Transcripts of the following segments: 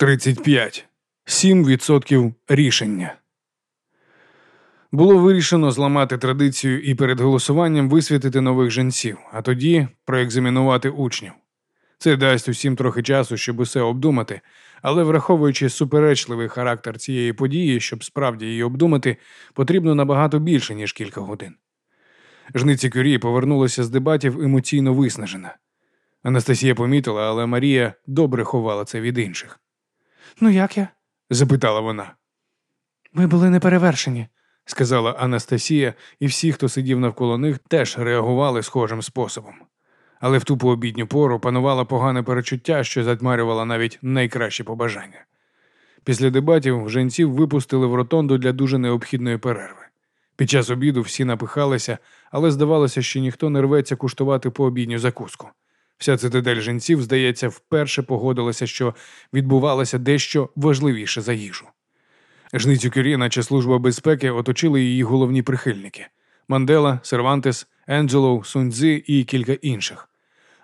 35. 7% рішення. Було вирішено зламати традицію і перед голосуванням висвітити нових жінців, а тоді проекзамінувати учнів. Це дасть усім трохи часу, щоб усе обдумати, але враховуючи суперечливий характер цієї події, щоб справді її обдумати, потрібно набагато більше, ніж кілька годин. Жниці Кюрі повернулася з дебатів емоційно виснажена. Анастасія помітила, але Марія добре ховала це від інших. Ну, як я? запитала вона. Ви були неперевершені, сказала Анастасія, і всі, хто сидів навколо них, теж реагували схожим способом. Але в ту пообідню пору панувало погане перечуття, що затьмарювало навіть найкращі побажання. Після дебатів женців випустили в ротонду для дуже необхідної перерви. Під час обіду всі напихалися, але здавалося, що ніхто не рветься куштувати пообідню закуску. Вся цитадель жінців, здається, вперше погодилася, що відбувалося дещо важливіше за їжу. Жницю Кюрі, наче служба безпеки, оточили її головні прихильники Мандела, Сервантес, Енджелоу, Суньцзи і кілька інших.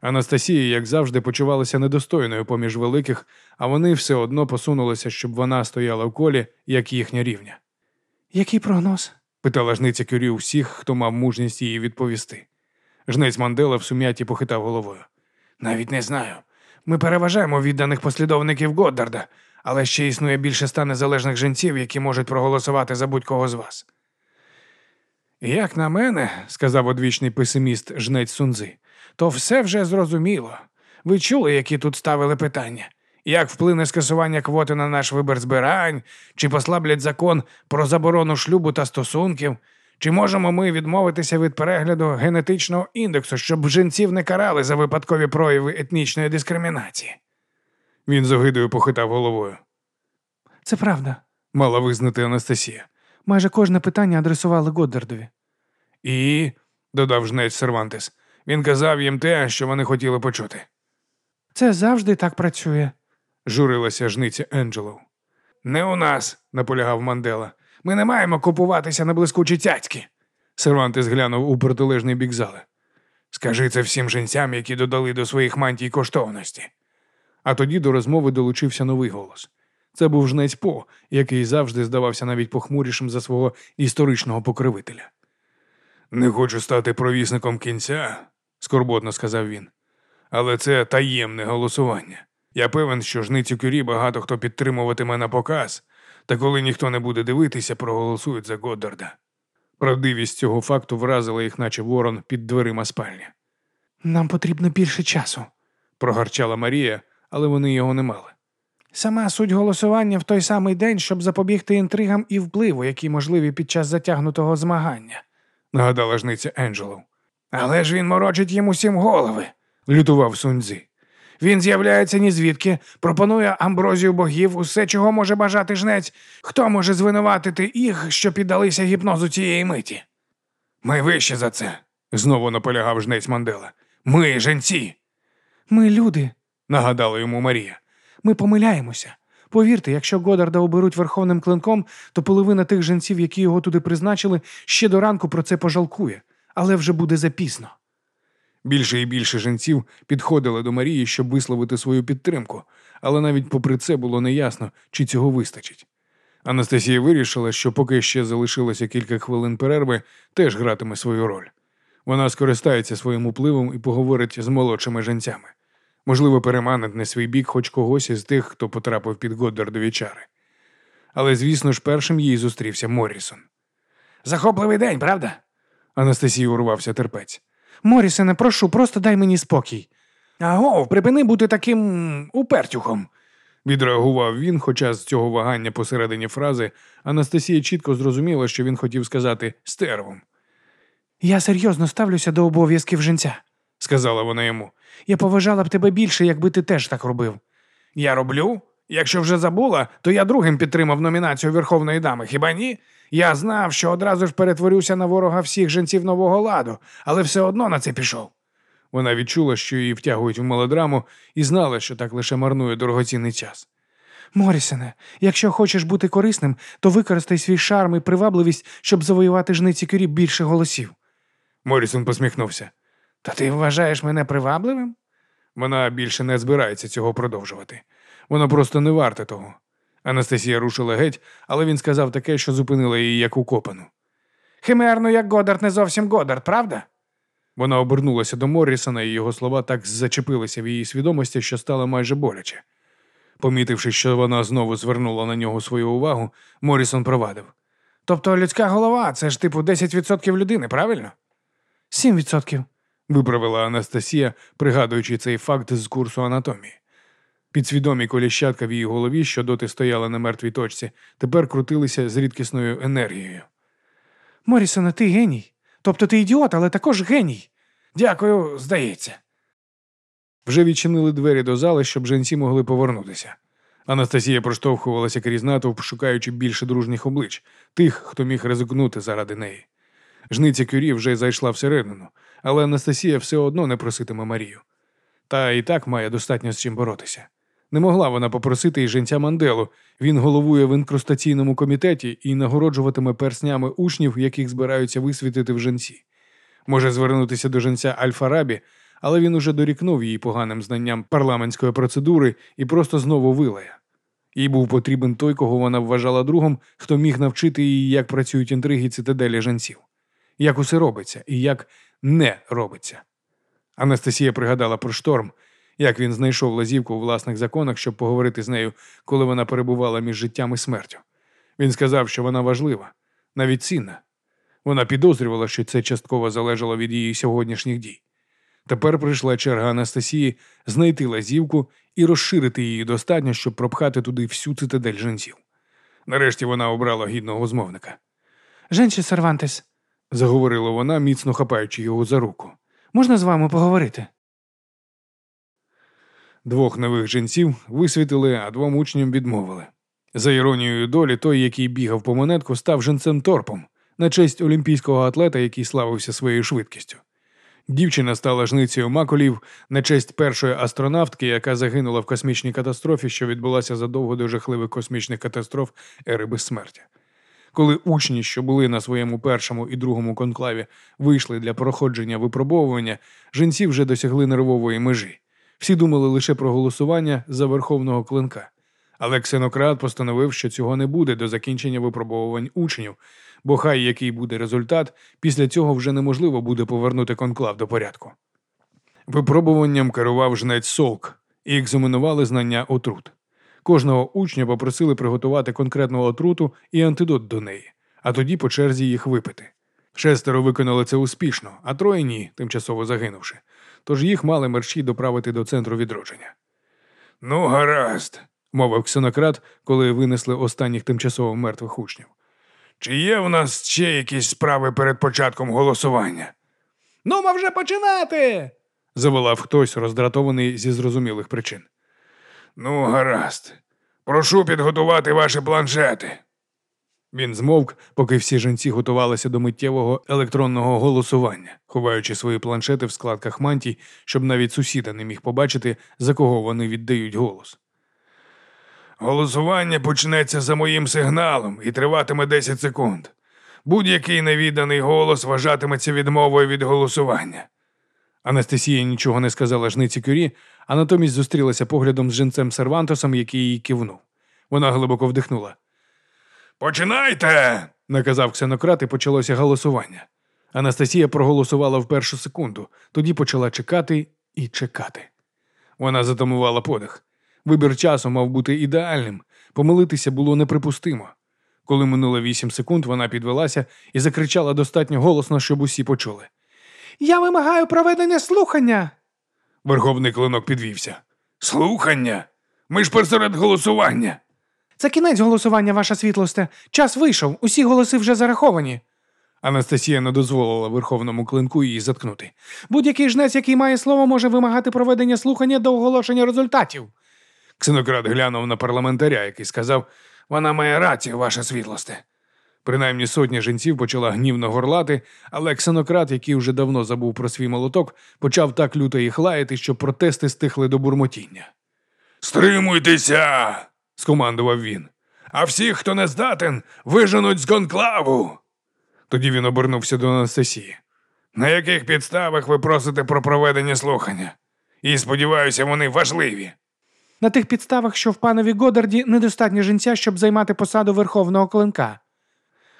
Анастасія, як завжди, почувалася недостойною поміж великих, а вони все одно посунулися, щоб вона стояла в колі, як їхня рівня. Який прогноз? питала жниця Кюрі у всіх, хто мав мужність її відповісти. Жнець Мандела в сум'яті похитав головою. Навіть не знаю. Ми переважаємо відданих послідовників Годдарда, але ще існує більше ста незалежних жінців, які можуть проголосувати за будь-кого з вас. Як на мене, сказав одвічний песиміст жнець Сунзи, то все вже зрозуміло. Ви чули, які тут ставили питання? Як вплине скасування квоти на наш вибір збирань, чи послаблять закон про заборону шлюбу та стосунків? Чи можемо ми відмовитися від перегляду генетичного індексу, щоб жінців не карали за випадкові прояви етнічної дискримінації? Він з огидою похитав головою. Це правда, мала визнати Анастасія. Майже кожне питання адресували Годдардові. І, додав жнець Сервантес, він казав їм те, що вони хотіли почути. Це завжди так працює, журилася жниця Енджелоу. Не у нас, наполягав Мандела. Ми не маємо купуватися на блискучі цяцьки. Сервантес глянув у протилежний бік зали. Скажи це всім жінцям, які додали до своїх мантій коштовності. А тоді до розмови долучився новий голос. Це був жнець По, який завжди здавався навіть похмурішим за свого історичного покровителя. Не хочу стати провісником кінця, скорботно сказав він. Але це таємне голосування. Я певен, що жницю кюрі багато хто підтримуватиме на показ, та коли ніхто не буде дивитися, проголосують за Годдарда. Правдивість цього факту вразила їх, наче ворон під дверима спальні. Нам потрібно більше часу, прогарчала Марія, але вони його не мали. Сама суть голосування в той самий день, щоб запобігти інтригам і впливу, які можливі під час затягнутого змагання, нагадала жниця Енджелов. Але ж він морочить їм усім голови, лютував Суньцзи. Він з'являється ні звідки, пропонує амброзію богів, усе, чого може бажати жнець. Хто може звинуватити їх, що піддалися гіпнозу цієї миті? Ми вище за це, знову наполягав жнець Мандела. Ми женці. Ми люди, нагадала йому Марія. Ми помиляємося. Повірте, якщо Годарда оберуть верховним клинком, то половина тих жінців, які його туди призначили, ще до ранку про це пожалкує, але вже буде запізно. Більше і більше жінців підходили до Марії, щоб висловити свою підтримку, але навіть попри це було неясно, чи цього вистачить. Анастасія вирішила, що поки ще залишилося кілька хвилин перерви, теж гратиме свою роль. Вона скористається своїм впливом і поговорить з молодшими жінцями. Можливо, переманить на свій бік хоч когось із тих, хто потрапив під Годдардові чари. Але, звісно ж, першим їй зустрівся Моррісон. Захопливий день, правда? Анастасії урвався терпець. Морісене, прошу, просто дай мені спокій. Аго, припини бути таким упертюхом. Відреагував він, хоча з цього вагання посередині фрази Анастасія чітко зрозуміла, що він хотів сказати стервом. Я серйозно ставлюся до обов'язків жінця, сказала вона йому. Я поважала б тебе більше, якби ти теж так робив. Я роблю? Якщо вже забула, то я другим підтримав номінацію Верховної Дами, хіба ні? Я знав, що одразу ж перетворюся на ворога всіх жінців нового ладу, але все одно на це пішов. Вона відчула, що її втягують в мелодраму, і знала, що так лише марнує дорогоцінний час. Морісене, якщо хочеш бути корисним, то використай свій шарм і привабливість, щоб завоювати жниці кюрі більше голосів. Морісон посміхнувся. Та ти вважаєш мене привабливим? Вона більше не збирається цього продовжувати. Воно просто не варте того. Анастасія рушила геть, але він сказав таке, що зупинила її як укопану. Химерно, як Годард, не зовсім Годард, правда? Вона обернулася до Моррісона, і його слова так зачепилися в її свідомості, що стало майже боляче. Помітивши, що вона знову звернула на нього свою увагу, Моррісон провадив. Тобто людська голова це ж типу 10% людини, правильно? 7%. виправила Анастасія, пригадуючи цей факт з курсу анатомії. Підсвідомі коліщатка в її голові, що доти стояла на мертвій точці, тепер крутилися з рідкісною енергією. Морісона, ти геній. Тобто ти ідіот, але також геній. Дякую, здається. Вже відчинили двері до зали, щоб жінці могли повернутися. Анастасія проштовхувалася крізь натовп, шукаючи більше дружніх облич, тих, хто міг ризикнути заради неї. Жниця Кюрі вже зайшла всередину, але Анастасія все одно не проситиме Марію. Та і так має достатньо з чим боротися. Не могла вона попросити і жінця Манделу. Він головує в інкрустаційному комітеті і нагороджуватиме перснями учнів, яких збираються висвітити в жінці. Може звернутися до жінця Альфарабі, але він уже дорікнув її поганим знанням парламентської процедури і просто знову вилає. Їй був потрібен той, кого вона вважала другом, хто міг навчити її, як працюють інтриги цитаделі жінців, як усе робиться і як не робиться. Анастасія пригадала про шторм, як він знайшов лазівку у власних законах, щоб поговорити з нею, коли вона перебувала між життям і смертю. Він сказав, що вона важлива, навіть цінна. Вона підозрювала, що це частково залежало від її сьогоднішніх дій. Тепер прийшла черга Анастасії знайти лазівку і розширити її достатньо, щоб пропхати туди всю цитадель жінців. Нарешті вона обрала гідного змовника. Женче Сервантес, Заговорила вона, міцно хапаючи його за руку. можна з вами поговорити? Двох нових жінців висвітили, а двом учням відмовили. За іронією долі, той, який бігав по монетку, став жінцем торпом на честь олімпійського атлета, який славився своєю швидкістю. Дівчина стала жницею маколів на честь першої астронавтки, яка загинула в космічній катастрофі, що відбулася задовго до жахливих космічних катастроф ери безсмертя. Коли учні, що були на своєму першому і другому конклаві, вийшли для проходження випробовування, жінці вже досягли нервової межі. Всі думали лише про голосування за верховного клинка. Але ксенократ постановив, що цього не буде до закінчення випробовувань учнів, бо хай який буде результат, після цього вже неможливо буде повернути конклав до порядку. Випробуванням керував жнець Солк і екзаменували знання отрут. Кожного учня попросили приготувати конкретну отруту і антидот до неї, а тоді по черзі їх випити. Шестеро виконали це успішно, а троє ні, тимчасово загинувши. Тож їх мали мерщій доправити до центру відродження. Ну, гаразд, мовив ксенократ, коли винесли останніх тимчасово мертвих учнів. Чи є в нас ще якісь справи перед початком голосування? Ну, ма вже починати. заволав хтось, роздратований зі зрозумілих причин. Ну, гаразд. Прошу підготувати ваші планшети. Він змовк, поки всі жінці готувалися до миттєвого електронного голосування, ховаючи свої планшети в складках мантій, щоб навіть сусіда не міг побачити, за кого вони віддають голос. Голосування почнеться за моїм сигналом і триватиме 10 секунд. Будь-який невіданий голос вважатиметься відмовою від голосування. Анастасія нічого не сказала жниці Кюрі, а натомість зустрілася поглядом з жінцем Сервантосом, який її кивнув. Вона глибоко вдихнула. Починайте, наказав ксенократ, і почалося голосування. Анастасія проголосувала в першу секунду, тоді почала чекати і чекати. Вона затамувала подих. Вибір часу мав бути ідеальним, помилитися було неприпустимо. Коли минуло вісім секунд, вона підвелася і закричала достатньо голосно, щоб усі почули. Я вимагаю проведення слухання. Верховний клинок підвівся. Слухання? Ми ж посеред голосування. Це кінець голосування, ваша світлосте. Час вийшов, усі голоси вже зараховані. Анастасія не дозволила верховному клинку її заткнути. Будь-який жнець, який має слово, може вимагати проведення слухання до оголошення результатів. Ксенократ глянув на парламентаря, який сказав: Вона має рацію, ваша світлосте. Принаймні сотня жінців почала гнівно горлати, але ксенократ, який вже давно забув про свій молоток, почав так люто їх лаяти, що протести стихли до бурмотіння. Стримуйтеся, скомандував він. А всіх, хто не здатен, виженуть з конклаву. Тоді він обернувся до Анастасії. На яких підставах ви просите про проведення слухання? І сподіваюся, вони важливі. на тих підставах, що в панові Годарді недостатньо жінця, щоб займати посаду верховного клинка.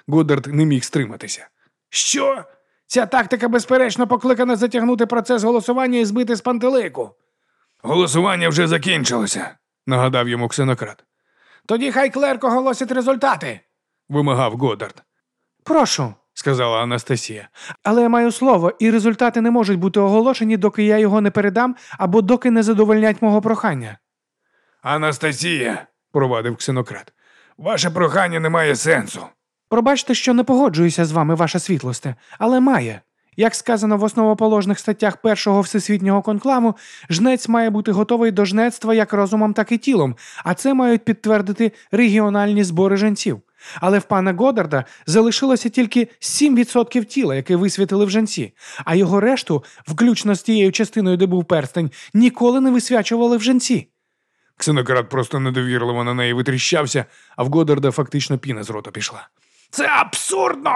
Годдард не міг стриматися. Що? Ця тактика, безперечно, покликана затягнути процес голосування і збити з пантелику. Голосування вже закінчилося, нагадав йому ксенократ. Тоді хай клерк оголосить результати. Вимагав Годдард. Прошу, сказала Анастасія. але я маю слово, і результати не можуть бути оголошені, доки я його не передам або доки не задовольнять мого прохання. Анастасія, провадив ксенократ, ваше прохання не має сенсу. Пробачте, що не погоджуюся з вами, ваша світлосте, але має. Як сказано в основоположних статтях першого всесвітнього конклаву, жнець має бути готовий до жнецтва як розумом, так і тілом, а це мають підтвердити регіональні збори женців. Але в пана Годарда залишилося тільки 7% тіла, яке висвятили в женці, а його решту, включно з тією частиною, де був перстень, ніколи не висвячували в женці. Ксенократ просто недовірливо на неї витріщався, а в Годдарда фактично піна з рота пішла. Це абсурдно.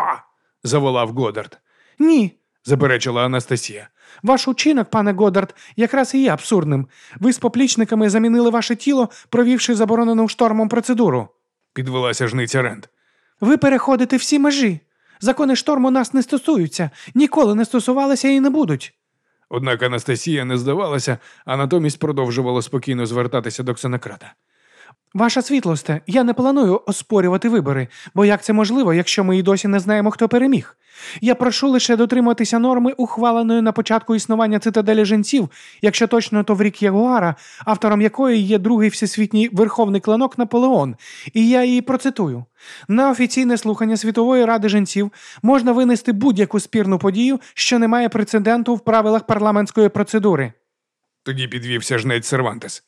заволав Годдард. Ні, заперечила Анастасія. Ваш учинок, пане Годард, якраз і є абсурдним. Ви з поплічниками замінили ваше тіло, провівши заборонену штормом процедуру. Підвелася жниця Ренд. Ви переходите всі межі. Закони шторму нас не стосуються, ніколи не стосувалися і не будуть. Однак Анастасія не здавалася, а натомість продовжувала спокійно звертатися до ксенократа. Ваша світлосте, я не планую оспорювати вибори, бо як це можливо, якщо ми і досі не знаємо, хто переміг? Я прошу лише дотриматися норми, ухваленої на початку існування цитаделі жінців, якщо точно то в рік Ягуара, автором якої є другий всесвітній верховний клинок Наполеон, і я її процитую. На офіційне слухання Світової ради жінців можна винести будь-яку спірну подію, що не має прецеденту в правилах парламентської процедури. Тоді підвівся жнець Сервантес.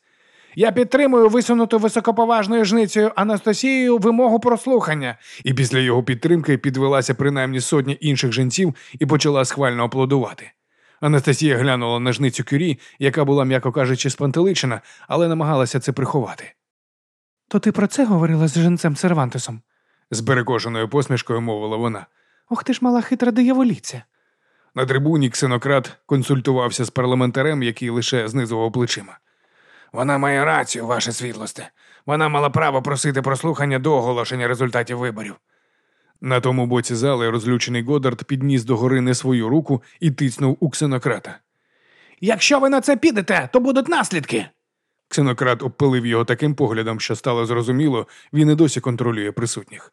Я підтримую висунуту високоповажною жницею Анастасією вимогу про слухання. І після його підтримки підвелася принаймні сотня інших жінців і почала схвально аплодувати. Анастасія глянула на жницю кюрі, яка була, м'яко кажучи, спантеличена, але намагалася це приховати. То ти про це говорила з жінцем Сервантесом? З перекошеною посмішкою мовила вона. Ох ти ж мала хитра дияволіця. На трибуні ксенократ консультувався з парламентарем, який лише знизував плечима. Вона має рацію, ваше світлосте. Вона мала право просити прослухання до оголошення результатів виборів. На тому боці зали розлючений Годард підніс до гори не свою руку і тицнув у ксенократа. Якщо ви на це підете, то будуть наслідки. Ксенократ обпилив його таким поглядом, що стало зрозуміло, він і досі контролює присутніх.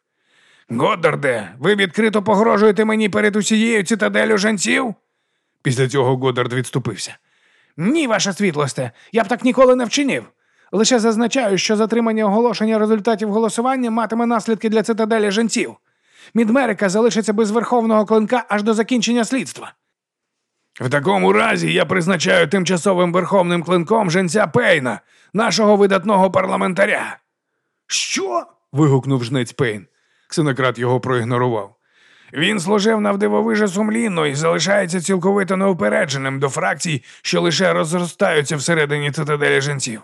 Годарде, ви відкрито погрожуєте мені перед усією цитаделю жанців? Після цього Годард відступився. Ні, ваша світлосте, я б так ніколи не вчинив. Лише зазначаю, що затримання оголошення результатів голосування матиме наслідки для цитаделі жінців. Мідмерика залишиться без верховного клинка аж до закінчення слідства. В такому разі я призначаю тимчасовим верховним клинком женця Пейна, нашого видатного парламентаря. Що? вигукнув жнець Пейн. Ксенократ його проігнорував. Він служив навдивовиже сумлінно і залишається цілковито неупередженим до фракцій, що лише розростаються всередині цитаделі жінців.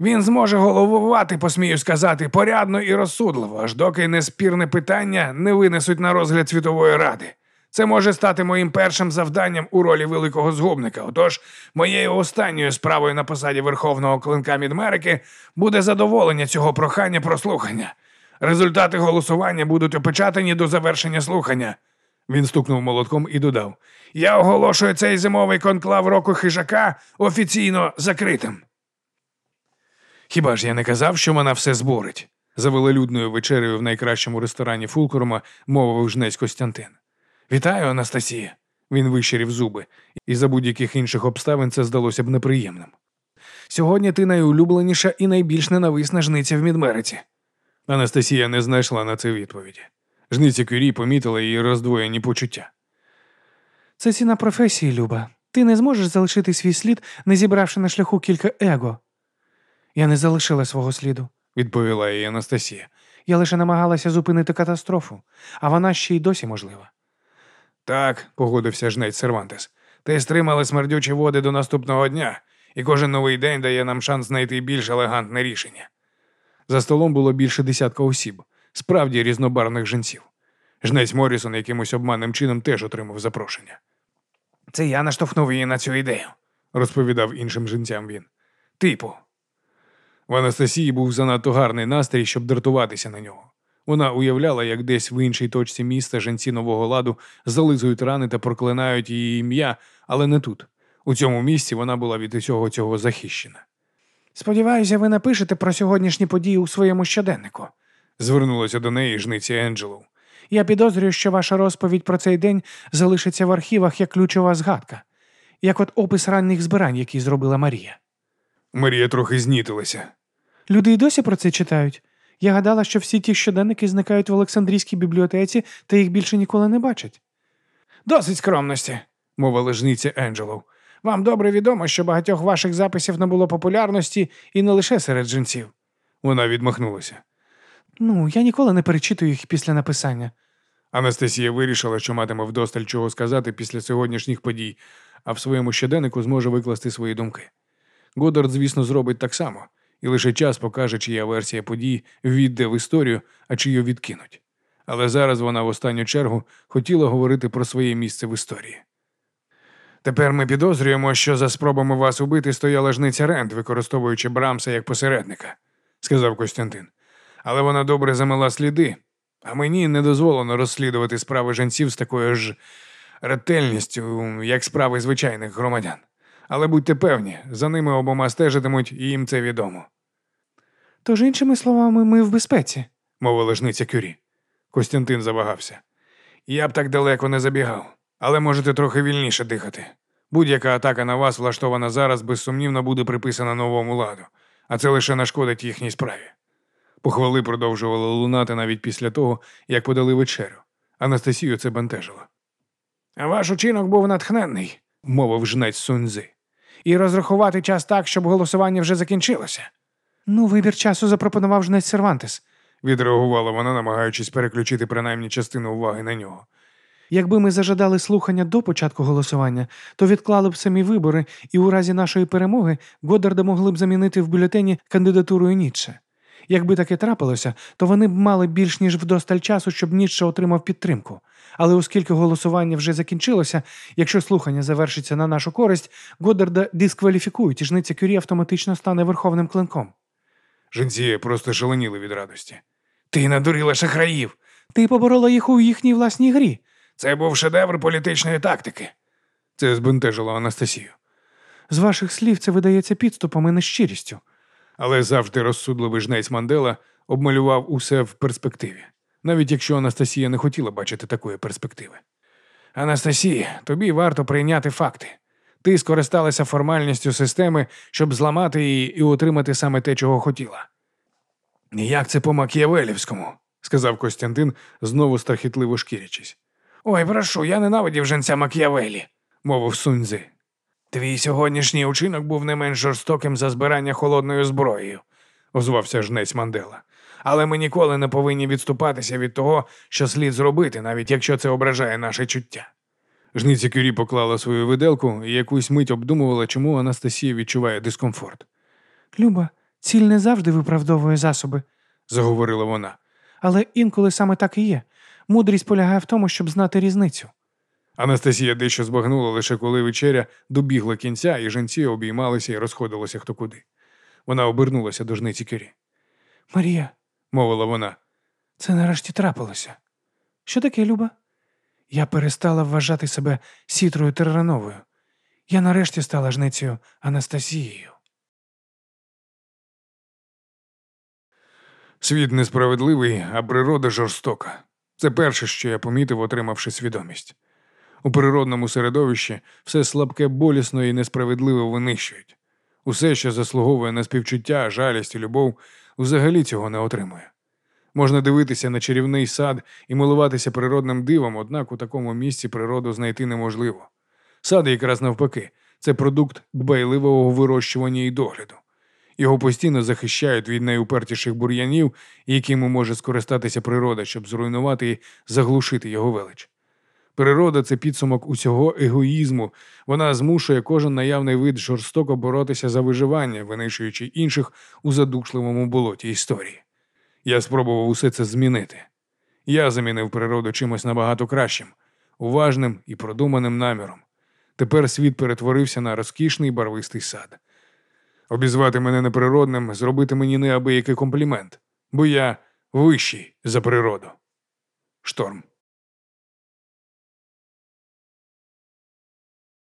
Він зможе головувати, посмію сказати, порядно і розсудливо, аж доки неспірне питання не винесуть на розгляд Світової Ради. Це може стати моїм першим завданням у ролі великого згубника. Отож, моєю останньою справою на посаді Верховного клинка Мідмерики буде задоволення цього прохання про слухання. Результати голосування будуть опечатані до завершення слухання. Він стукнув молотком і додав: Я оголошую цей зимовий конклав року хижака офіційно закритим. Хіба ж я не казав, що вона все зборить? За велелюдною вечерею в найкращому ресторані Фулкорума мовив жнець Костянтин. Вітаю, Анастасія. Він вищирів зуби, і за будь-яких інших обставин це здалося б неприємним. Сьогодні ти найулюбленіша і найбільш ненависна жниця в Мідмериці. Анастасія не знайшла на це відповіді. Жниця Кюрі помітила її роздвоєні почуття. Це ціна професії, Люба. Ти не зможеш залишити свій слід, не зібравши на шляху кілька его. Я не залишила свого сліду, відповіла їй Анастасія. Я лише намагалася зупинити катастрофу, а вона ще й досі можлива. Так, погодився жнець Сервантес. Ти стримали смердючі води до наступного дня, і кожен новий день дає нам шанс знайти більш елегантне рішення. За столом було більше десятка осіб, справді різнобарних жінців. Жнець Морісон якимось обманним чином теж отримав запрошення. Це я наштовхнув її на цю ідею, розповідав іншим жінцям він. Типу. В Анастасії був занадто гарний настрій, щоб дратуватися на нього. Вона уявляла, як десь в іншій точці міста жінці нового ладу зализують рани та проклинають її ім'я, але не тут. У цьому місці вона була від усього цього захищена. Сподіваюся, ви напишете про сьогоднішні події у своєму щоденнику. Звернулася до неї жниці Енджелоу. Я підозрюю, що ваша розповідь про цей день залишиться в архівах як ключова згадка, як от опис ранніх збирань, які зробила Марія. Марія трохи знітилася. Люди й досі про це читають. Я гадала, що всі ті щоденники зникають в Олександрійській бібліотеці та їх більше ніколи не бачать. Досить скромності, мовила жниця Енджелов. Вам добре відомо, що багатьох ваших записів набуло популярності і не лише серед жінців. Вона відмахнулася. Ну, я ніколи не перечитую їх після написання. Анастасія вирішила, що матиме вдосталь чого сказати після сьогоднішніх подій, а в своєму щоденнику зможе викласти свої думки. Годард, звісно, зробить так само, і лише час покаже, чия версія подій війде в історію, а чию відкинуть. Але зараз вона в останню чергу хотіла говорити про своє місце в історії. Тепер ми підозрюємо, що за спробами вас убити стояла жниця Рент, використовуючи Брамса як посередника, сказав Костянтин. Але вона добре замила сліди, а мені не дозволено розслідувати справи жінців з такою ж ретельністю, як справи звичайних громадян. Але будьте певні, за ними обома стежитимуть, і їм це відомо. Тож, іншими словами, ми в безпеці. мовила жниця Кюрі. Костянтин завагався. Я б так далеко не забігав, але можете трохи вільніше дихати. Будь-яка атака на вас, влаштована зараз, безсумнівно буде приписана новому ладу, а це лише нашкодить їхній справі. Похвали продовжували лунати навіть після того, як подали вечерю. Анастасію це бентежило. Ваш учинок був натхненний, мовив жнець Суньзи. і розрахувати час так, щоб голосування вже закінчилося. Ну, вибір часу запропонував жнець Сервантес. Відреагувала вона, намагаючись переключити принаймні частину уваги на нього. Якби ми зажадали слухання до початку голосування, то відклали б самі вибори, і у разі нашої перемоги Годдарда могли б замінити в бюлетені кандидатурою Ніцше. Якби таке трапилося, то вони б мали більш ніж вдосталь часу, щоб Ніцше отримав підтримку. Але оскільки голосування вже закінчилося, якщо слухання завершиться на нашу користь, Годдарда дискваліфікують, і жниця Кюрі автоматично стане верховним клинком. Жінці просто шаленіли від радості. Ти надурила шахраїв. Ти поборола їх у їхній власній грі. Це був шедевр політичної тактики. Це збентежило Анастасію. З ваших слів це видається підступом і нещирістю. Але завжди розсудливий жнець Мандела обмалював усе в перспективі, навіть якщо Анастасія не хотіла бачити такої перспективи. Анастасія, тобі варто прийняти факти. Ти скористалася формальністю системи, щоб зламати її і отримати саме те, чого хотіла. Як це по Макіявелівському, сказав Костянтин, знову страхітливо шкірячись. Ой, прошу, я ненавидів женця Макіявелі, мовив Суньзи. Твій сьогоднішній учинок був не менш жорстоким за збирання холодною зброєю, озвався жнець Мандела. Але ми ніколи не повинні відступатися від того, що слід зробити, навіть якщо це ображає наше чуття. Жниця Кюрі поклала свою виделку і якусь мить обдумувала, чому Анастасія відчуває дискомфорт. Люба, ціль не завжди виправдовує засоби, заговорила вона. але інколи саме так і є. Мудрість полягає в тому, щоб знати різницю. Анастасія дещо збагнула лише коли вечеря добігла кінця, і жінці обіймалися і розходилися хто куди. Вона обернулася до жниці Кюрі. Марія, Мовила вона. це нарешті трапилося. Що таке, Люба? Я перестала вважати себе сітрою Террановою. Я нарешті стала жницею Анастасією. Світ несправедливий, а природа жорстока. Це перше, що я помітив, отримавши свідомість. У природному середовищі все слабке, болісно і несправедливо винищують. Усе, що заслуговує на співчуття, жалість і любов, взагалі цього не отримує. Можна дивитися на чарівний сад і милуватися природним дивом, однак у такому місці природу знайти неможливо. Сад якраз навпаки, це продукт дбайливого вирощування і догляду. Його постійно захищають від найупертіших бур'янів, якими може скористатися природа, щоб зруйнувати і заглушити його велич. Природа це підсумок усього егоїзму. Вона змушує кожен наявний вид жорстоко боротися за виживання, винищуючи інших у задушливому болоті історії. Я спробував усе це змінити. Я замінив природу чимось набагато кращим, уважним і продуманим наміром. Тепер світ перетворився на розкішний барвистий сад. Обізвати мене неприродним, зробити мені неабиякий комплімент, бо я вищий за природу. Шторм.